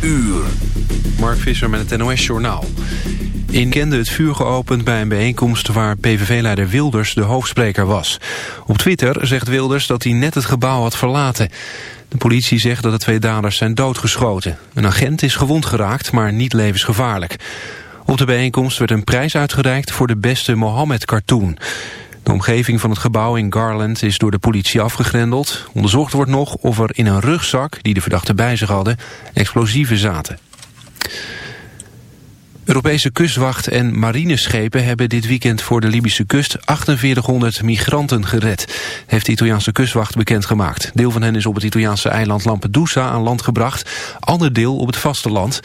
uur. Mark Visser met het NOS Journaal. In kende het vuur geopend bij een bijeenkomst waar PVV-leider Wilders de hoofdspreker was. Op Twitter zegt Wilders dat hij net het gebouw had verlaten. De politie zegt dat de twee daders zijn doodgeschoten. Een agent is gewond geraakt, maar niet levensgevaarlijk. Op de bijeenkomst werd een prijs uitgereikt voor de beste Mohammed-cartoon. De omgeving van het gebouw in Garland is door de politie afgegrendeld. Onderzocht wordt nog of er in een rugzak die de verdachten bij zich hadden explosieven zaten. Europese kustwacht en marineschepen hebben dit weekend voor de Libische kust 4800 migranten gered, heeft de Italiaanse kustwacht bekendgemaakt. Deel van hen is op het Italiaanse eiland Lampedusa aan land gebracht, ander deel op het vasteland.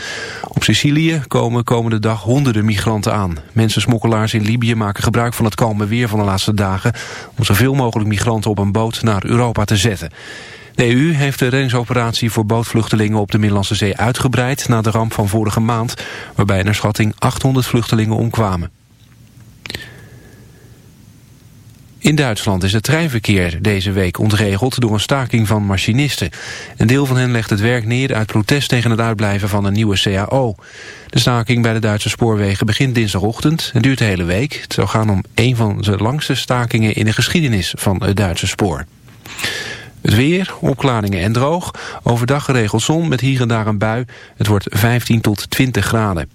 Op Sicilië komen komende dag honderden migranten aan. Mensensmokkelaars in Libië maken gebruik van het kalme weer van de laatste dagen om zoveel mogelijk migranten op een boot naar Europa te zetten. De EU heeft de reddingsoperatie voor bootvluchtelingen op de Middellandse Zee uitgebreid na de ramp van vorige maand, waarbij naar schatting 800 vluchtelingen omkwamen. In Duitsland is het treinverkeer deze week ontregeld door een staking van machinisten. Een deel van hen legt het werk neer uit protest tegen het uitblijven van een nieuwe CAO. De staking bij de Duitse spoorwegen begint dinsdagochtend en duurt de hele week. Het zou gaan om een van de langste stakingen in de geschiedenis van het Duitse spoor. Het weer, opklaringen en droog. Overdag geregeld zon met hier en daar een bui. Het wordt 15 tot 20 graden.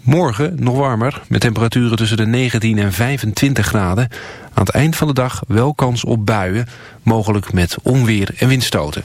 Morgen nog warmer, met temperaturen tussen de 19 en 25 graden. Aan het eind van de dag wel kans op buien, mogelijk met onweer en windstoten.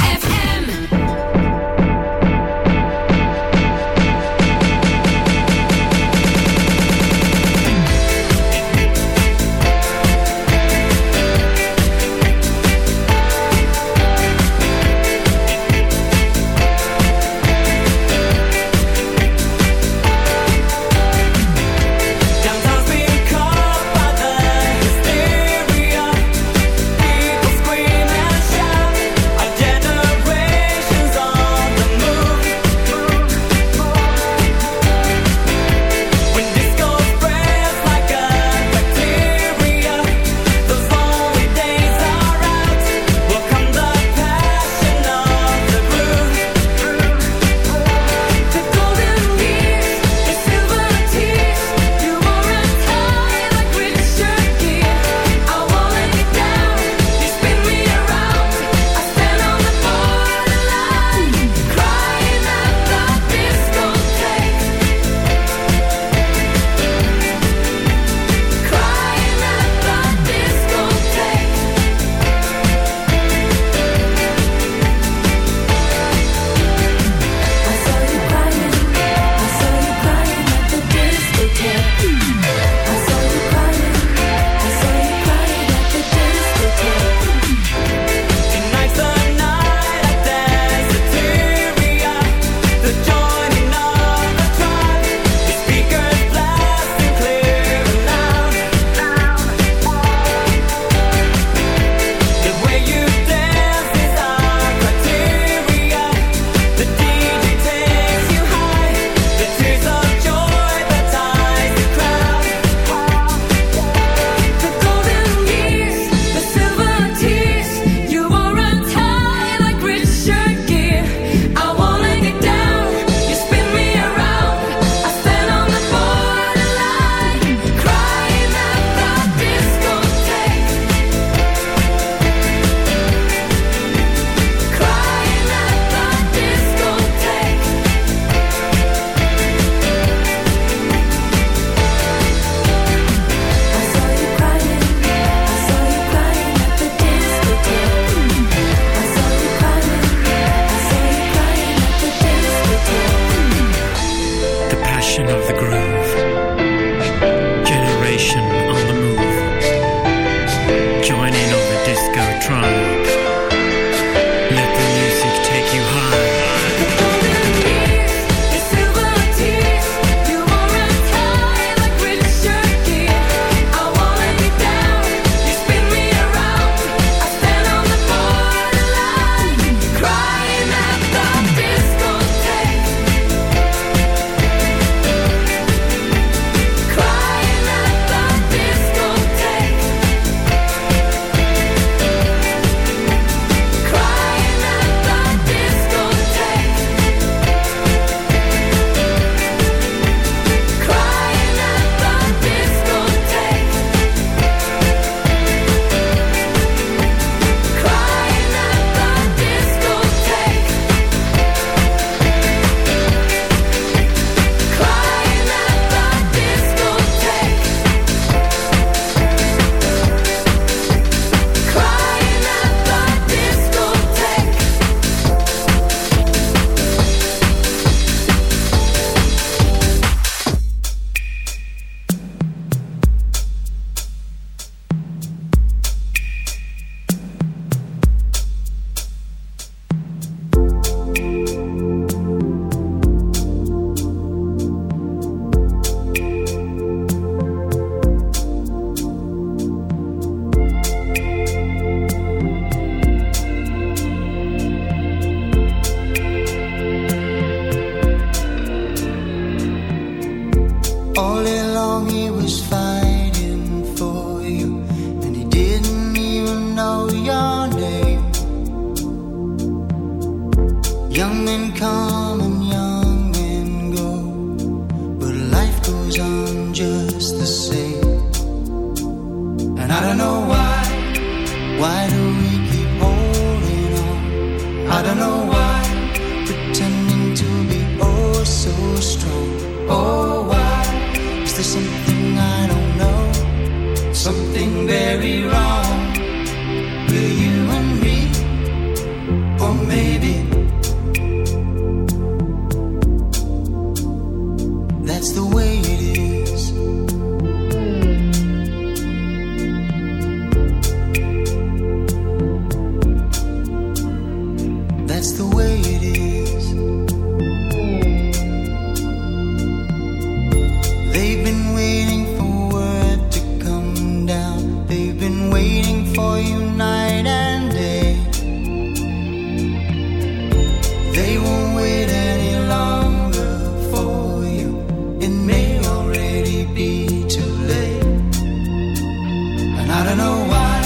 I don't know why,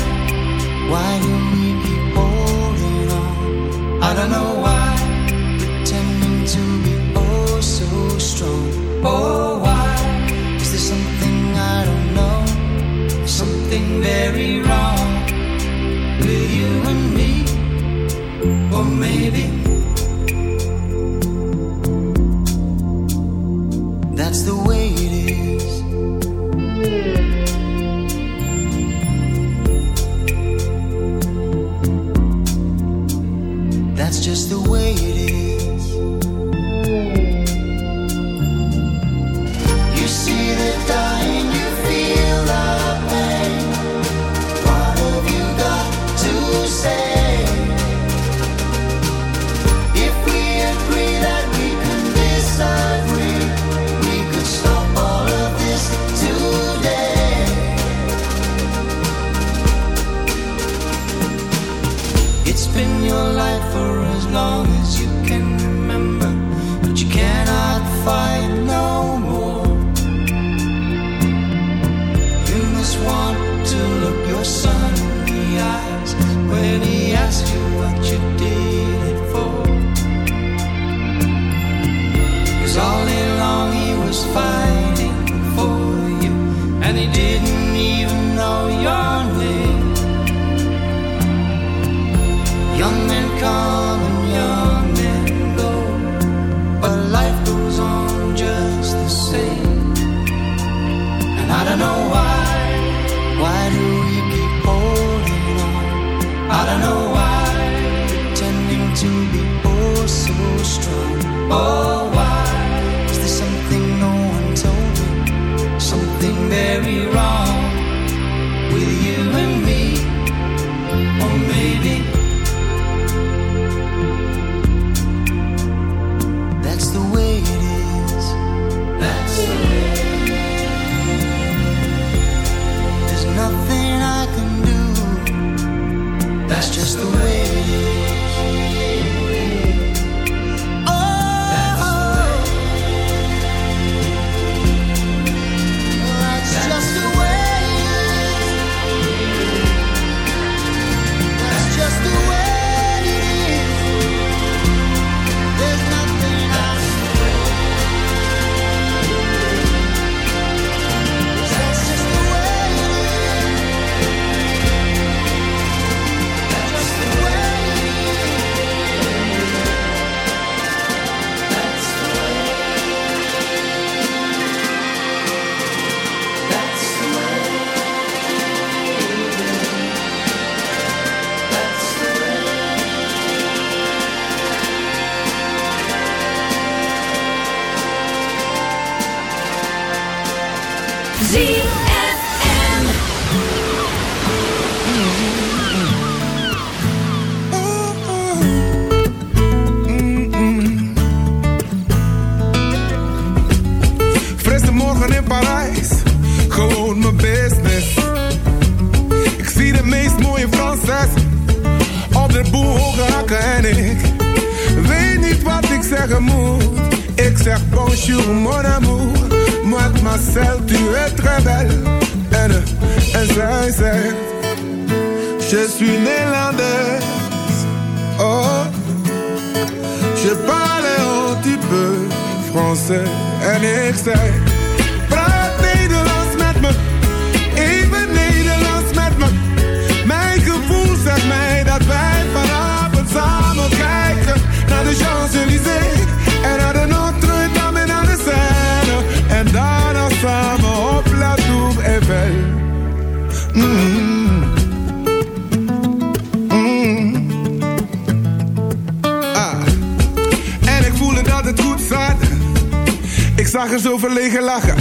why do we keep holding on. I don't know. Oh. française. Je suis néerlandaise. Oh, je parle un petit peu français. En ik zei: Praat Nederlands met me. Even Nederlands met me. Mijn gevoel zegt mij dat wij vanavond samen kijken naar de Champs-Élysées. Mm-hmm. Mm-hmm. Ah. En ik voelde dat het goed zat. Ik zag er zo verlegen lachen.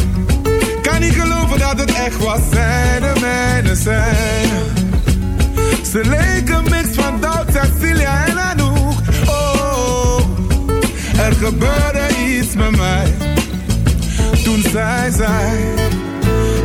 Kan niet geloven dat het echt was, zij de mijne zijn. Ze leken mix van Doud, Cecilia en Anouk. Oh, oh, er gebeurde iets met mij. Toen zij zei zij...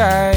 sky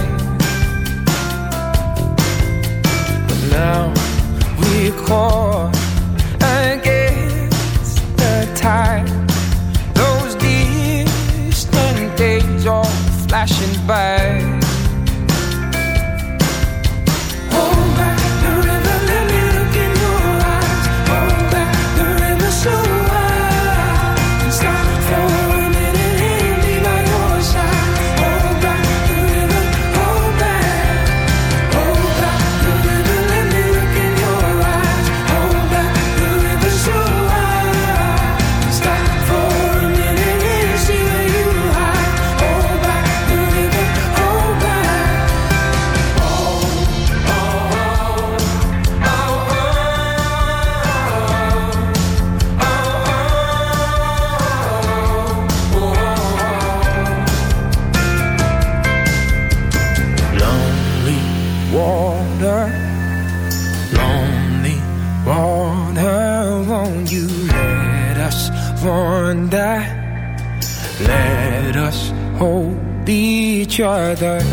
other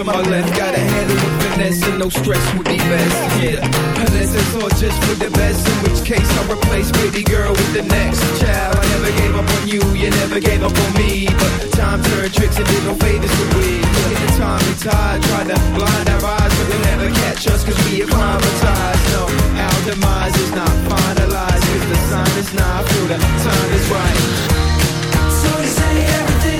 On my left. Got a handle with finesse and no stress would be best. Yeah, unless it's all just for the best. In which case I'll replace baby girl with the next child. I never gave up on you, you never gave up on me. But time turned tricks and did no favors to we. In the time we tied, tried to blind our eyes, but they'll never catch us 'cause we acclimatized. No, our demise is not finalized. 'cause the sign is not through, the time is right. So you say everything's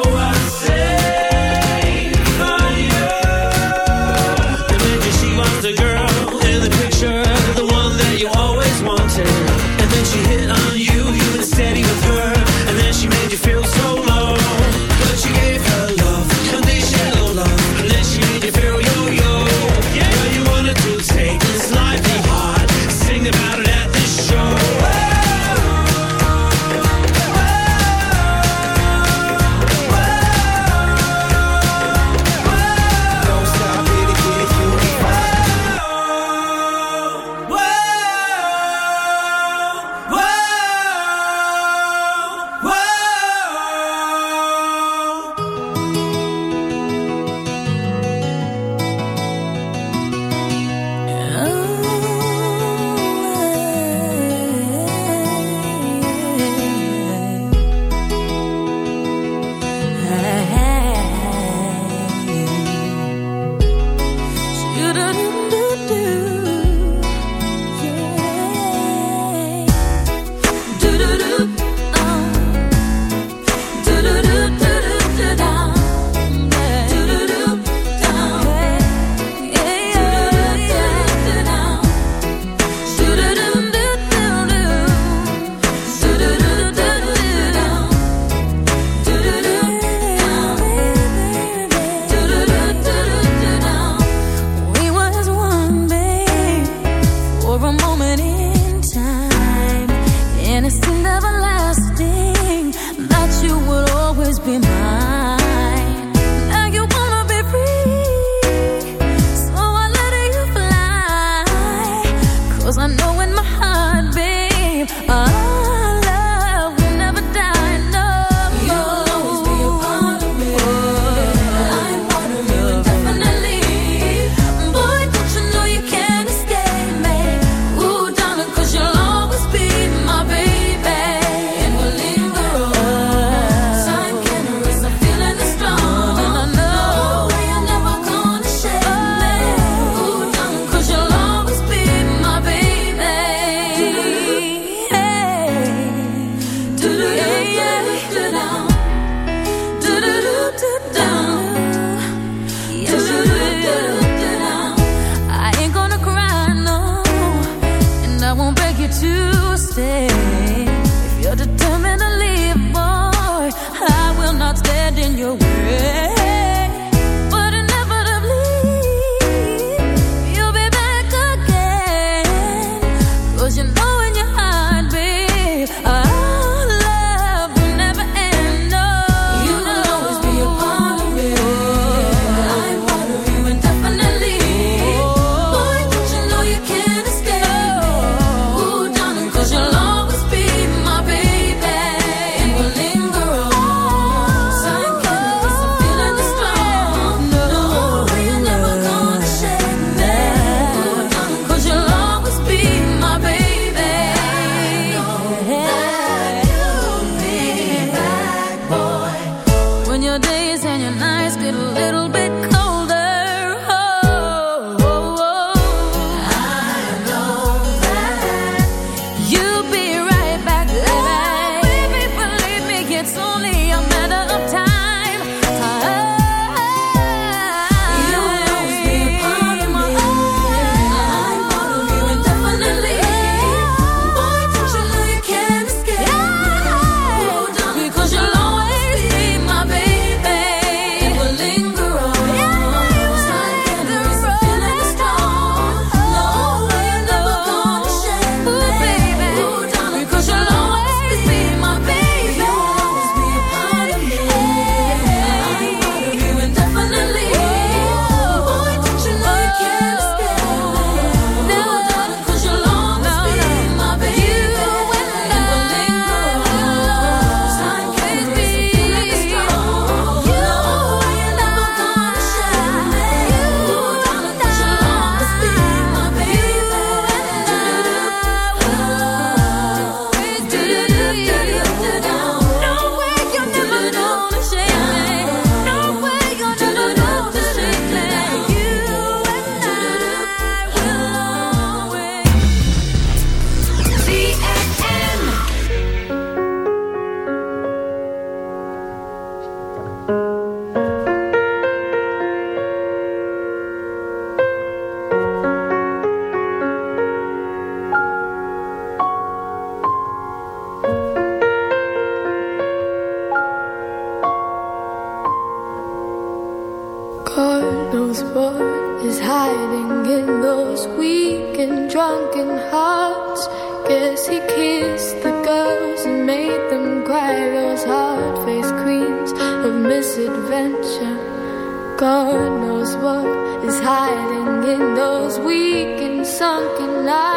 God knows what is hiding in those weak and sunken eyes.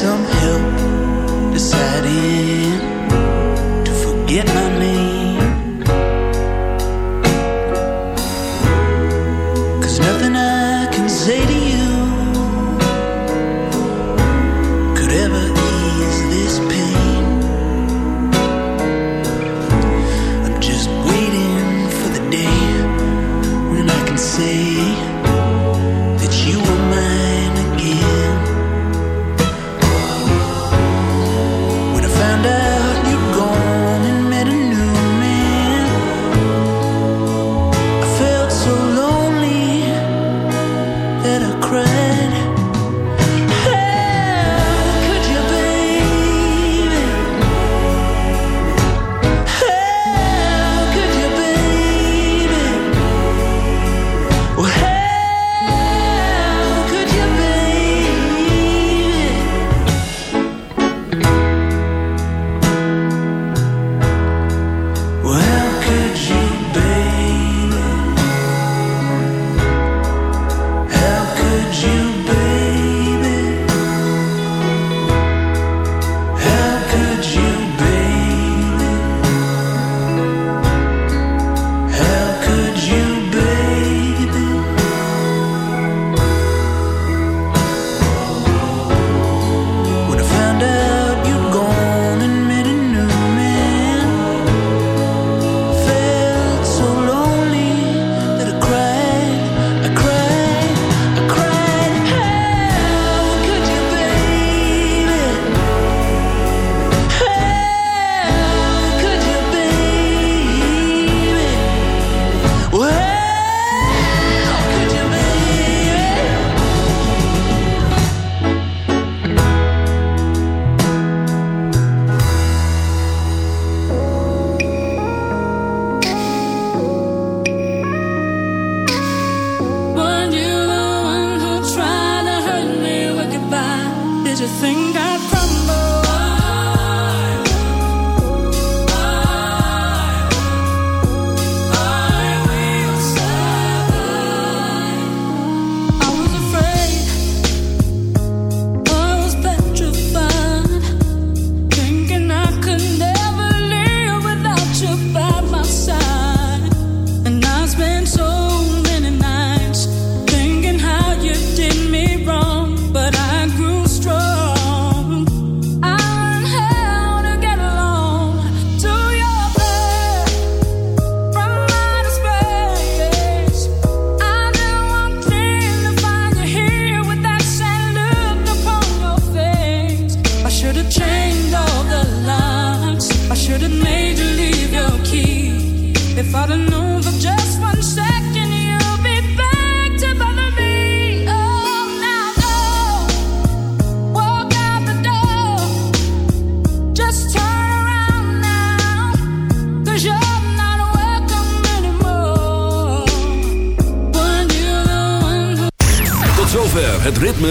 Some help deciding